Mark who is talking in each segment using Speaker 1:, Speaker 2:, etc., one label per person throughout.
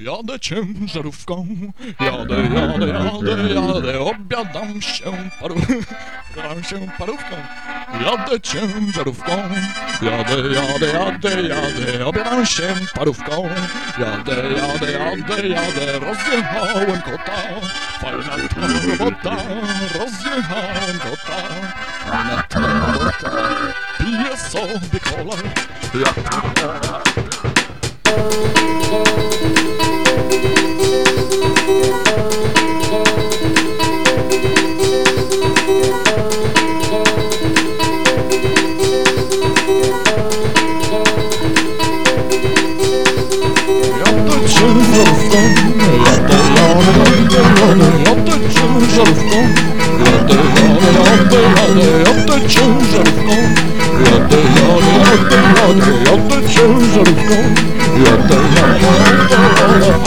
Speaker 1: Jadę ciężarówką, jadę, jadę, jadę, jadę, obiadam się paru... obiadam się parówką. Jadę ciężarówką, jadę, jadę, jadę, jadę, obiadam się parówką. Jadę, jadę, jadę, jadę, rozjechałem kota, fajna ta robota, rozjechałem kota, fajna ta robota, piję sobie kolę, ja Jadę ciężarówką, jadę, jadę, jadę, jadę ciężarówką, jadę, jadę, jadę, jadę jadę ciężarówką, jadę, jadę, jadę,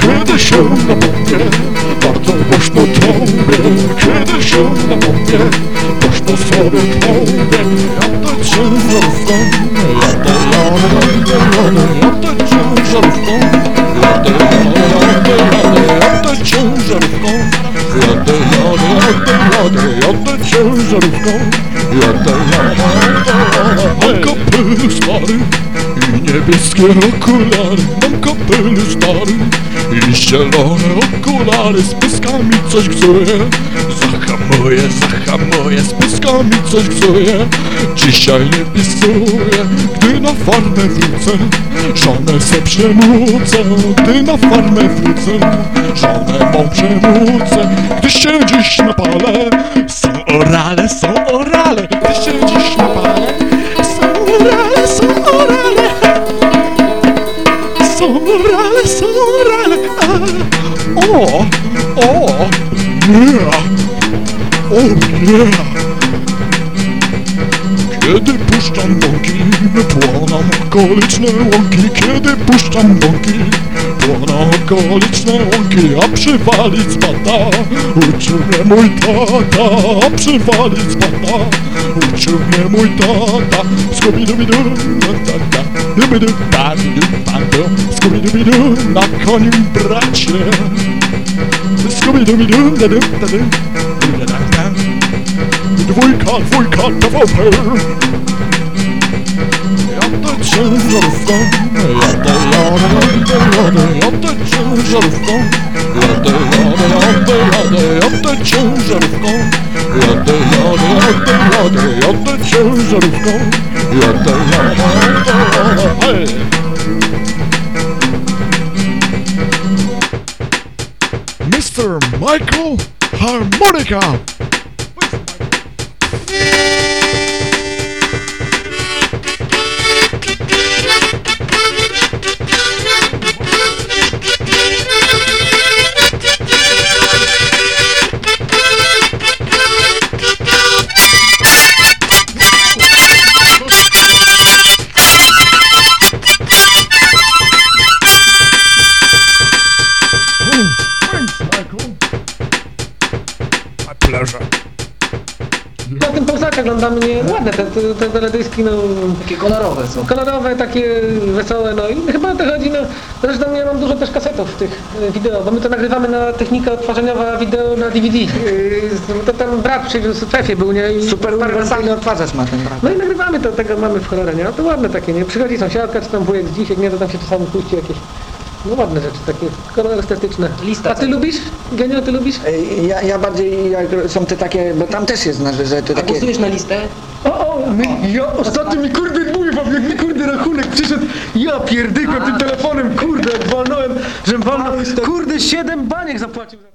Speaker 1: kiedy się na bombie, bardzo głośno trąbię. Kiedy się na bombie, głośno sobie trąbię. Jadę ciężarówką, jadę, jadę, jadę, jadę ciężarówką. Jadę, jadę, jadę, jadę ciężarówką. Jadę, jadę, jadę, jadę ciężarówką. Jadę, jadę, jadę, mam kapelusz stary i niebieskie okulary. Mam kapelusz stary i zielone okulary. Z pyskami coś gzuje, zahamuję, zahamuję. Z pyskami coś gzuje, dzisiaj nie pisuję. Gdy na farmę wrócę, żonę se przemócę. Gdy na farmę wrócę, żonę mą przemócę. Gdy się dziś napalę, są orale, są orale. Yeah. O, yeah. Kiedy puszczam bąki, płoną okoliczne łąki. Kiedy puszczam bąki, płoną okoliczne łąki. A przywalić spada, uczył mnie mój tata. A przywalić spada, uczył mnie mój tata. Skubidubidu, tata Dubidu, badidu, badu Skubidubidu, na koniu bracie Skubidubidu, dadu, dadu Dadu, Dwójka, dwójka, TVP Jadę ciężarówką Jadę, jadę, jadę, jadę Jadę ciężarówką Jadę, jadę, jadę, jadę Jadę ciężarówką Jadę, jadę, jadę, jadę Jadę ciężarówką Michael Harmonica!
Speaker 2: Na tym Polsaka oglądamy nie ładne te, te, te teledyski, no
Speaker 3: Takie kolorowe są.
Speaker 2: kolorowe, takie wesołe, no i chyba o to chodzi, no zresztą ja mam dużo też kasetów tych e, wideo, bo my to nagrywamy na technika odtwarzeniowa wideo na DVD. Yy, to tam brat przywiózł, w Czefie był, nie? I
Speaker 3: Super uniwersalny odtwarzacz ma ten brat.
Speaker 2: No i nagrywamy to, tego mamy w horrorze, nie? No to ładne takie, nie? Przychodzi sąsiadka, czy tam wujek z dzisiaj, nie? To tam się czasami puści jakieś, no ładne rzeczy takie, kolorystyczne.
Speaker 3: Lista
Speaker 2: A ty
Speaker 3: taka.
Speaker 2: lubisz? Genio, ty lubisz?
Speaker 3: Ja, ja bardziej, jak są te takie, bo tam też jest, znaczy, że to
Speaker 4: A
Speaker 3: takie...
Speaker 4: głosujesz na listę?
Speaker 2: O, o, my, ja ostatnio mi kurde mówię wam, jak mi kurde rachunek przyszedł, ja pierdykłem tym telefonem, kurde, jak walnąłem, żem walnął, kurde, siedem baniek zapłacił. za-